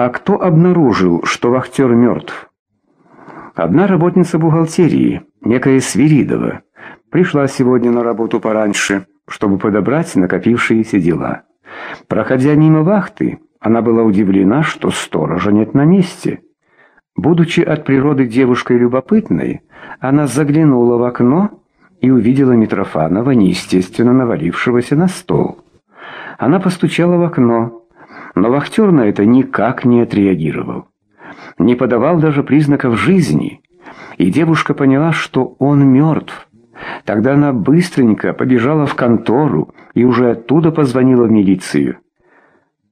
А кто обнаружил, что вахтер мертв? Одна работница бухгалтерии, некая Свиридова, пришла сегодня на работу пораньше, чтобы подобрать накопившиеся дела. Проходя мимо вахты, она была удивлена, что сторожа нет на месте. Будучи от природы девушкой любопытной, она заглянула в окно и увидела Митрофанова, неестественно навалившегося на стол. Она постучала в окно, но вахтер на это никак не отреагировал. Не подавал даже признаков жизни, и девушка поняла, что он мертв. Тогда она быстренько побежала в контору и уже оттуда позвонила в милицию.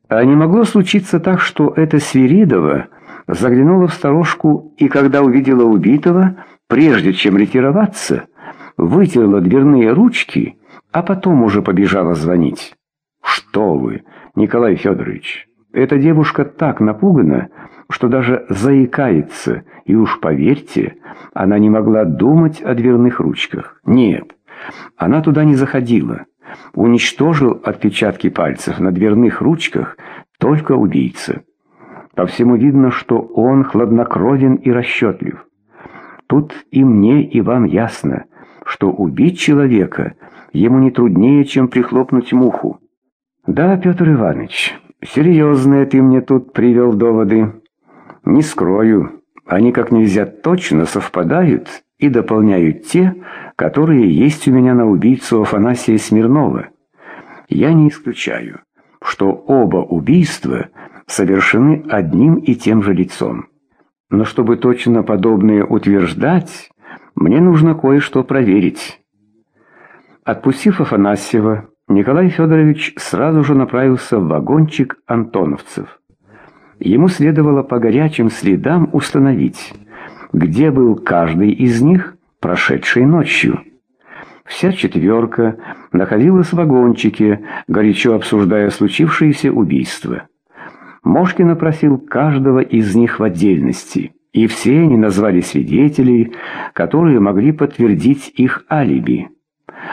А не могло случиться так, что эта Свиридова заглянула в сторожку и, когда увидела убитого, прежде чем ретироваться, вытерла дверные ручки, а потом уже побежала звонить. «Что вы, Николай Федорович, эта девушка так напугана, что даже заикается, и уж поверьте, она не могла думать о дверных ручках. Нет, она туда не заходила. Уничтожил отпечатки пальцев на дверных ручках только убийца. По всему видно, что он хладнокровен и расчетлив. Тут и мне, и вам ясно, что убить человека ему не труднее, чем прихлопнуть муху. Да, Петр Иванович, серьезные ты мне тут привел доводы. Не скрою, они как нельзя точно совпадают и дополняют те, которые есть у меня на убийцу Афанасия Смирнова. Я не исключаю, что оба убийства совершены одним и тем же лицом. Но чтобы точно подобное утверждать, мне нужно кое-что проверить. Отпустив Афанасьева, Николай Федорович сразу же направился в вагончик антоновцев. Ему следовало по горячим следам установить, где был каждый из них, прошедшей ночью. Вся четверка находилась в вагончике, горячо обсуждая случившееся убийство. Мошкин опросил каждого из них в отдельности, и все они назвали свидетелей, которые могли подтвердить их алиби.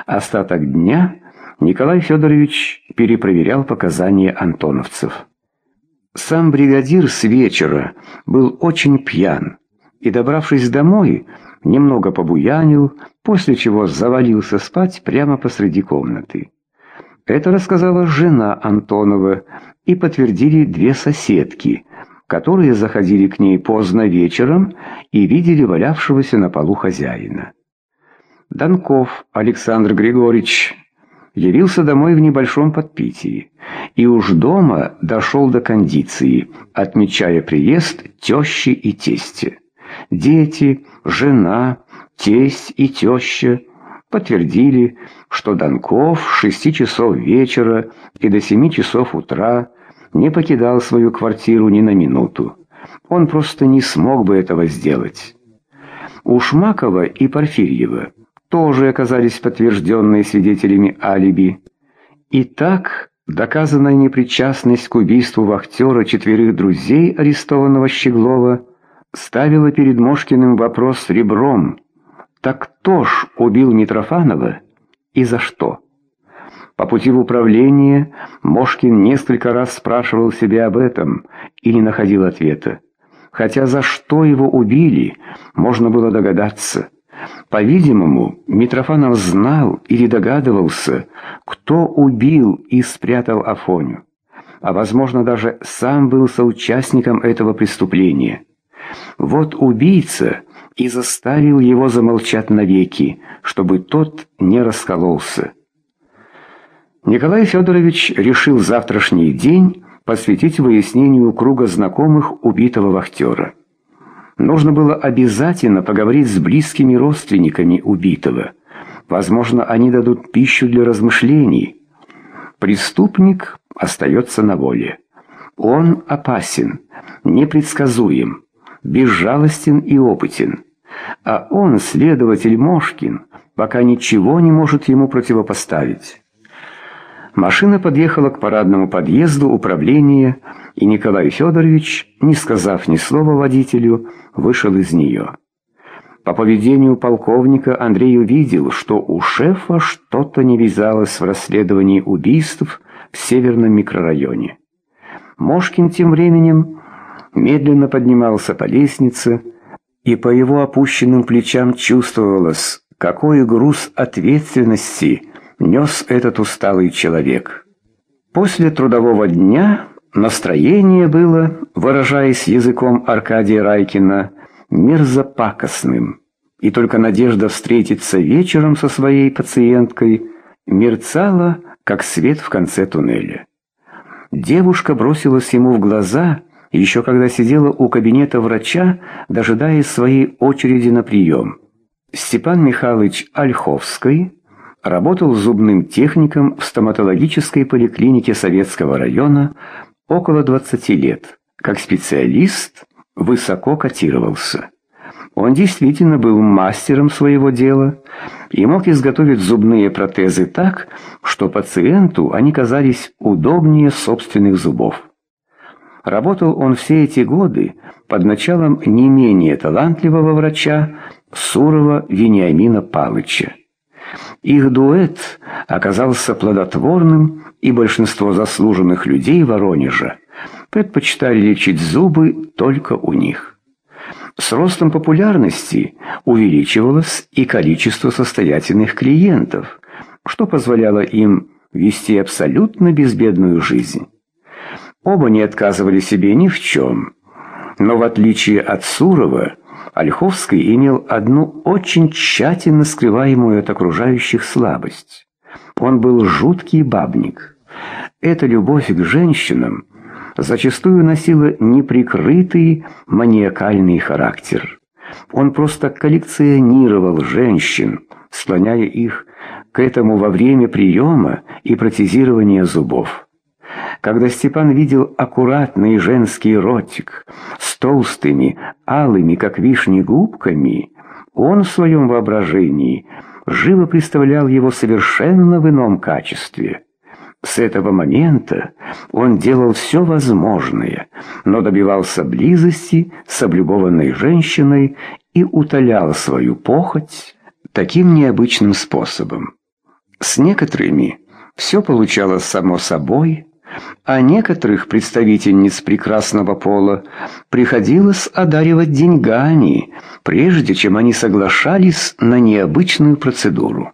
Остаток дня Николай Федорович перепроверял показания антоновцев. Сам бригадир с вечера был очень пьян и, добравшись домой, немного побуянил, после чего завалился спать прямо посреди комнаты. Это рассказала жена Антонова и подтвердили две соседки, которые заходили к ней поздно вечером и видели валявшегося на полу хозяина. Донков Александр Григорьевич явился домой в небольшом подпитии и уж дома дошел до кондиции, отмечая приезд тещи и тести. Дети, жена, тесть и теща подтвердили, что Донков с шести часов вечера и до семи часов утра не покидал свою квартиру ни на минуту. Он просто не смог бы этого сделать. У Шмакова и Порфирьева тоже оказались подтвержденные свидетелями алиби. И так доказанная непричастность к убийству вахтера четверых друзей арестованного Щеглова ставила перед Мошкиным вопрос ребром. Так кто ж убил Митрофанова и за что? По пути в управление Мошкин несколько раз спрашивал себя об этом и не находил ответа. Хотя за что его убили, можно было догадаться. По-видимому, Митрофанов знал или догадывался, кто убил и спрятал Афоню, а, возможно, даже сам был соучастником этого преступления. Вот убийца и заставил его замолчать навеки, чтобы тот не раскололся. Николай Федорович решил завтрашний день посвятить выяснению круга знакомых убитого вахтера. Нужно было обязательно поговорить с близкими родственниками убитого. Возможно, они дадут пищу для размышлений. Преступник остается на воле. Он опасен, непредсказуем, безжалостен и опытен. А он, следователь Мошкин, пока ничего не может ему противопоставить. Машина подъехала к парадному подъезду управления, и Николай Федорович, не сказав ни слова водителю, вышел из нее. По поведению полковника Андрей увидел, что у шефа что-то не вязалось в расследовании убийств в северном микрорайоне. Мошкин тем временем медленно поднимался по лестнице, и по его опущенным плечам чувствовалось, какой груз ответственности нес этот усталый человек. После трудового дня настроение было, выражаясь языком Аркадия Райкина, мерзопакостным, и только надежда встретиться вечером со своей пациенткой мерцала, как свет в конце туннеля. Девушка бросилась ему в глаза, еще когда сидела у кабинета врача, дожидаясь своей очереди на прием. Степан Михайлович Ольховский работал зубным техником в стоматологической поликлинике Советского района около 20 лет. Как специалист высоко котировался. Он действительно был мастером своего дела и мог изготовить зубные протезы так, что пациенту они казались удобнее собственных зубов. Работал он все эти годы под началом не менее талантливого врача Сурова Вениамина Павловича. Их дуэт оказался плодотворным, и большинство заслуженных людей Воронежа предпочитали лечить зубы только у них. С ростом популярности увеличивалось и количество состоятельных клиентов, что позволяло им вести абсолютно безбедную жизнь. Оба не отказывали себе ни в чем, но в отличие от Сурова, Ольховский имел одну очень тщательно скрываемую от окружающих слабость. Он был жуткий бабник. Эта любовь к женщинам зачастую носила неприкрытый маниакальный характер. Он просто коллекционировал женщин, склоняя их к этому во время приема и протезирования зубов. Когда Степан видел аккуратный женский ротик толстыми, алыми, как вишни, губками, он в своем воображении живо представлял его совершенно в ином качестве. С этого момента он делал все возможное, но добивался близости с облюбованной женщиной и утолял свою похоть таким необычным способом. С некоторыми все получалось само собой, а некоторых представительниц прекрасного пола приходилось одаривать деньгами, прежде чем они соглашались на необычную процедуру.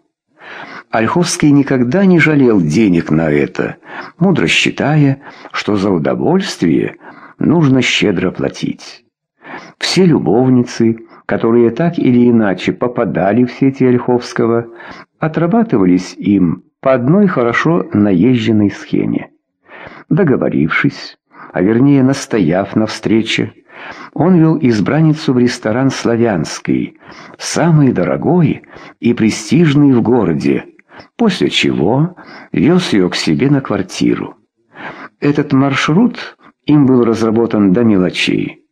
Ольховский никогда не жалел денег на это, мудро считая, что за удовольствие нужно щедро платить. Все любовницы, которые так или иначе попадали в сети Ольховского, отрабатывались им по одной хорошо наезженной схеме. Договорившись, а вернее настояв на встрече, он вел избранницу в ресторан «Славянский», самый дорогой и престижный в городе, после чего вез ее к себе на квартиру. Этот маршрут им был разработан до мелочей.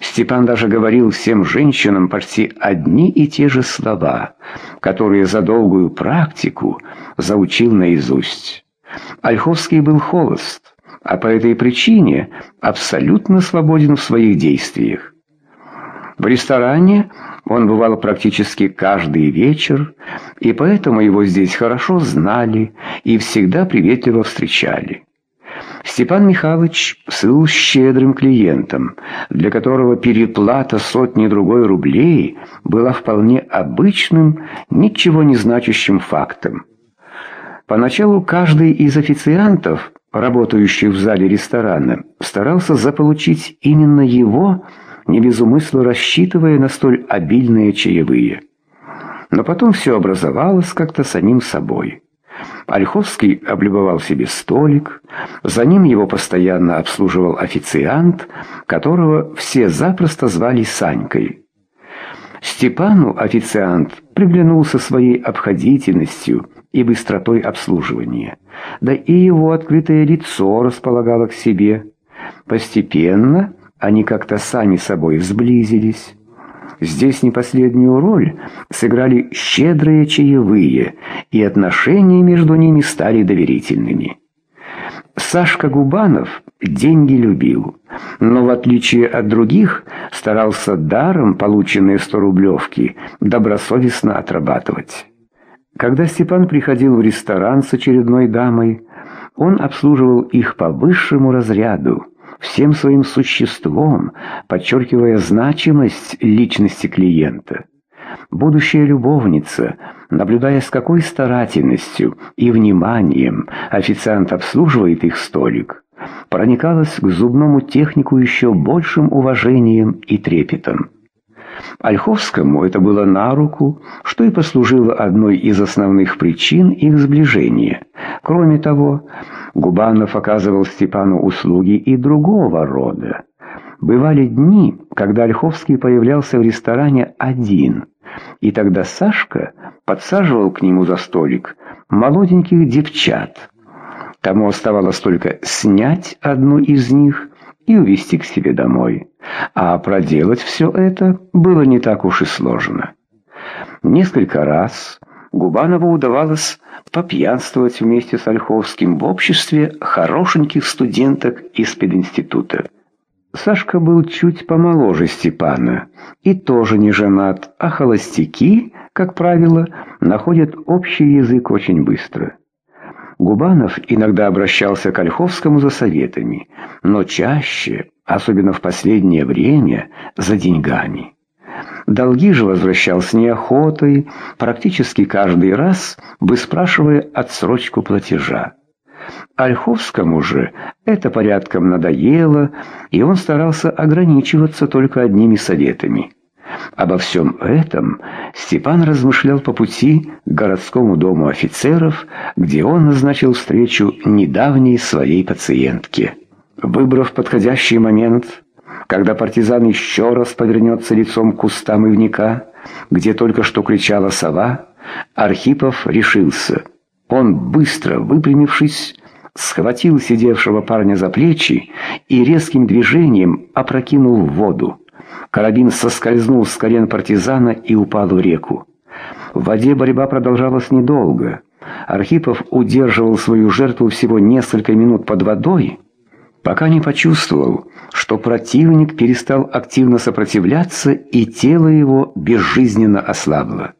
Степан даже говорил всем женщинам почти одни и те же слова, которые за долгую практику заучил наизусть. Ольховский был холост, а по этой причине абсолютно свободен в своих действиях. В ресторане он бывал практически каждый вечер, и поэтому его здесь хорошо знали и всегда приветливо встречали. Степан Михайлович был щедрым клиентом, для которого переплата сотни другой рублей была вполне обычным, ничего не значащим фактом. Поначалу каждый из официантов, работающих в зале ресторана, старался заполучить именно его – не без умысла рассчитывая на столь обильные чаевые. Но потом все образовалось как-то самим собой. Ольховский облюбовал себе столик, за ним его постоянно обслуживал официант, которого все запросто звали Санькой. Степану официант приглянулся своей обходительностью и быстротой обслуживания, да и его открытое лицо располагало к себе. Постепенно они как-то сами собой взблизились. Здесь не последнюю роль сыграли щедрые чаевые, и отношения между ними стали доверительными. Сашка Губанов деньги любил, но в отличие от других старался даром полученные сто рублевки добросовестно отрабатывать. Когда Степан приходил в ресторан с очередной дамой, он обслуживал их по высшему разряду, всем своим существом, подчеркивая значимость личности клиента. Будущая любовница, наблюдая с какой старательностью и вниманием официант обслуживает их столик, проникалась к зубному технику еще большим уважением и трепетом. Ольховскому это было на руку, что и послужило одной из основных причин их сближения. Кроме того, Губанов оказывал Степану услуги и другого рода. Бывали дни, когда Ольховский появлялся в ресторане один, и тогда Сашка подсаживал к нему за столик молоденьких девчат. Тому оставалось только снять одну из них и увезти к себе домой. А проделать все это было не так уж и сложно. Несколько раз Губанову удавалось попьянствовать вместе с Ольховским в обществе хорошеньких студенток из пединститута. Сашка был чуть помоложе Степана и тоже не женат, а холостяки, как правило, находят общий язык очень быстро. Губанов иногда обращался к Ольховскому за советами, но чаще, особенно в последнее время, за деньгами. Долги же возвращал с неохотой, практически каждый раз выспрашивая отсрочку платежа. Ольховскому же это порядком надоело, и он старался ограничиваться только одними советами – Обо всем этом Степан размышлял по пути к городскому дому офицеров, где он назначил встречу недавней своей пациентке. Выбрав подходящий момент, когда партизан еще раз повернется лицом к кустам ивника, где только что кричала сова, Архипов решился. Он, быстро выпрямившись, схватил сидевшего парня за плечи и резким движением опрокинул в воду. Карабин соскользнул с колен партизана и упал в реку. В воде борьба продолжалась недолго. Архипов удерживал свою жертву всего несколько минут под водой, пока не почувствовал, что противник перестал активно сопротивляться и тело его безжизненно ослабло.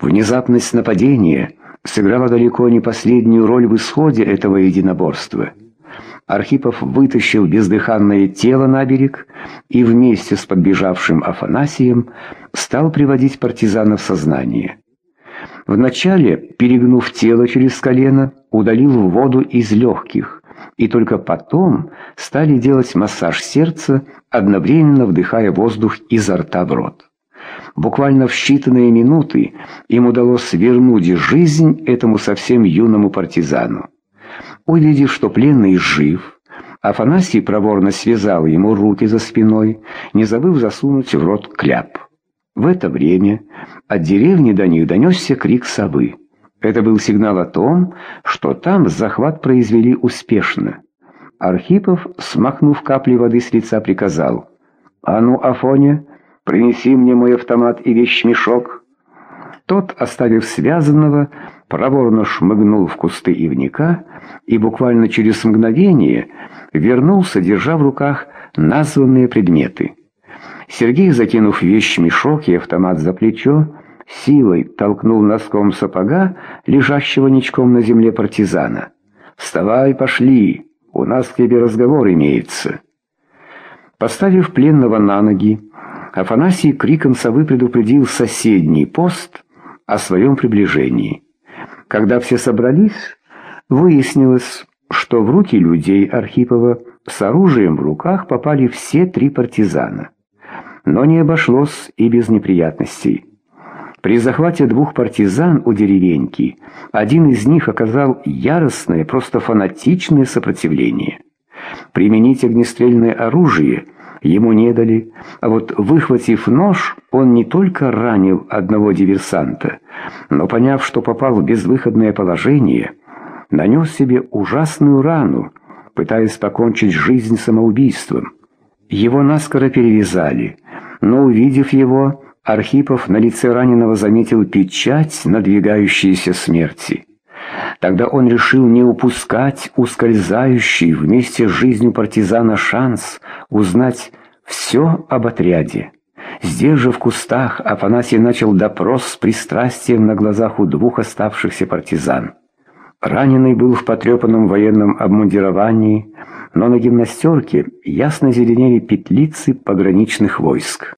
Внезапность нападения сыграла далеко не последнюю роль в исходе этого единоборства – Архипов вытащил бездыханное тело на берег и вместе с подбежавшим Афанасием стал приводить партизана в сознание. Вначале, перегнув тело через колено, удалил воду из легких, и только потом стали делать массаж сердца, одновременно вдыхая воздух изо рта в рот. Буквально в считанные минуты им удалось вернуть жизнь этому совсем юному партизану. Увидев, что пленный жив, Афанасий проворно связал ему руки за спиной, не забыв засунуть в рот кляп. В это время от деревни до них донесся крик совы. Это был сигнал о том, что там захват произвели успешно. Архипов, смахнув капли воды с лица, приказал. «А ну, Афоня, принеси мне мой автомат и вещмешок». Тот, оставив связанного, проворно шмыгнул в кусты ивника и буквально через мгновение вернулся, держа в руках названные предметы. Сергей, закинув вещь мешок и автомат за плечо, силой толкнул носком сапога, лежащего ничком на земле партизана. «Вставай, пошли! У нас к тебе разговор имеется!» Поставив пленного на ноги, Афанасий криком совы предупредил соседний пост о своем приближении. Когда все собрались, выяснилось, что в руки людей Архипова с оружием в руках попали все три партизана. Но не обошлось и без неприятностей. При захвате двух партизан у деревеньки один из них оказал яростное, просто фанатичное сопротивление. Применить огнестрельное оружие ему не дали, а вот выхватив нож, он не только ранил одного диверсанта, но, поняв, что попал в безвыходное положение, нанес себе ужасную рану, пытаясь покончить жизнь самоубийством. Его наскоро перевязали, но, увидев его, Архипов на лице раненого заметил печать надвигающейся смерти. Тогда он решил не упускать ускользающий вместе с жизнью партизана шанс узнать все об отряде. Здесь же в кустах Афанасий начал допрос с пристрастием на глазах у двух оставшихся партизан. Раненый был в потрепанном военном обмундировании, но на гимнастерке ясно зеленели петлицы пограничных войск.